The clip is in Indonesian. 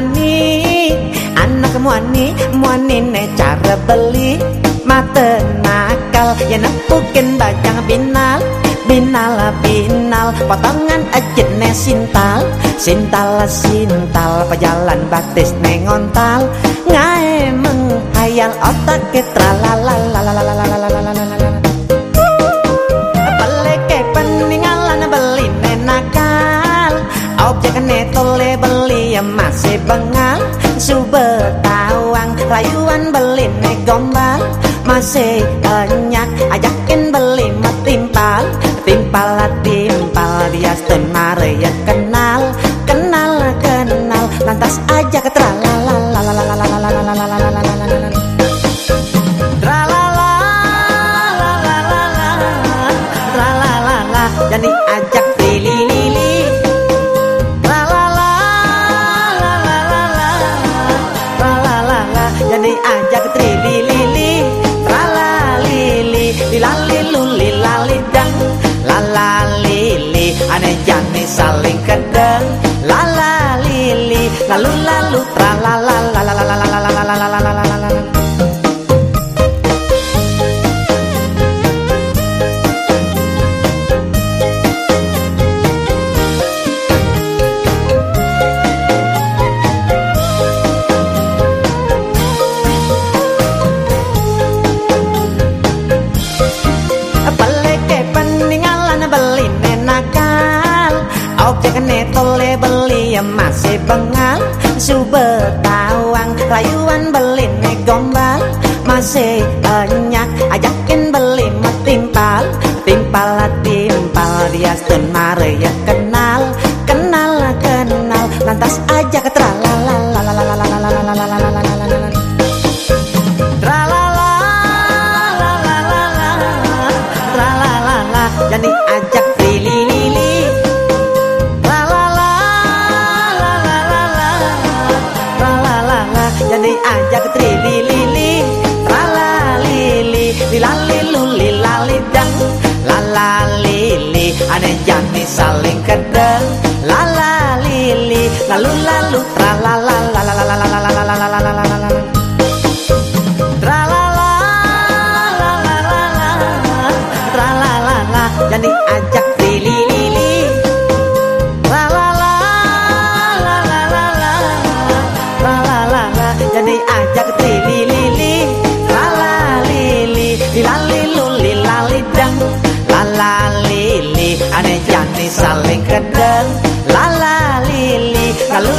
muani anak muani muani ne cara beli mata nakal ya nempukin bajang binal binal binal potongan aja ne sintal sintal sintal pejalan batis ne ngontal ngae menghayal otak ke bengal subetawang layuan beli gombal masih banyak ajakin beli metimpal timpal timpal bias tenare ya kenal kenal kenal lantas aja ke jadi ajak Lilali luli lali dang Lala lili Aneh jani saling kedeng. Lala lili Lalu lalu Tralala Lalalalalalalalalalalalalalalala Peleke masih bengal Subetawang layuan beli nih gombal Masih banyak. Ajakin beli metimpal Timpal timpal Dia stun mare ya kenal Kenal kenal Lantas aja ke Jadi ajak Jadi ajak trili lili Tralalili Lilali luli lali dang Lala lili Aneh jani saling kedeng Lala lili Lalu lalu Tralala Lalalalalalalalalalalalalalalala saling kedeng Lala lili Lalu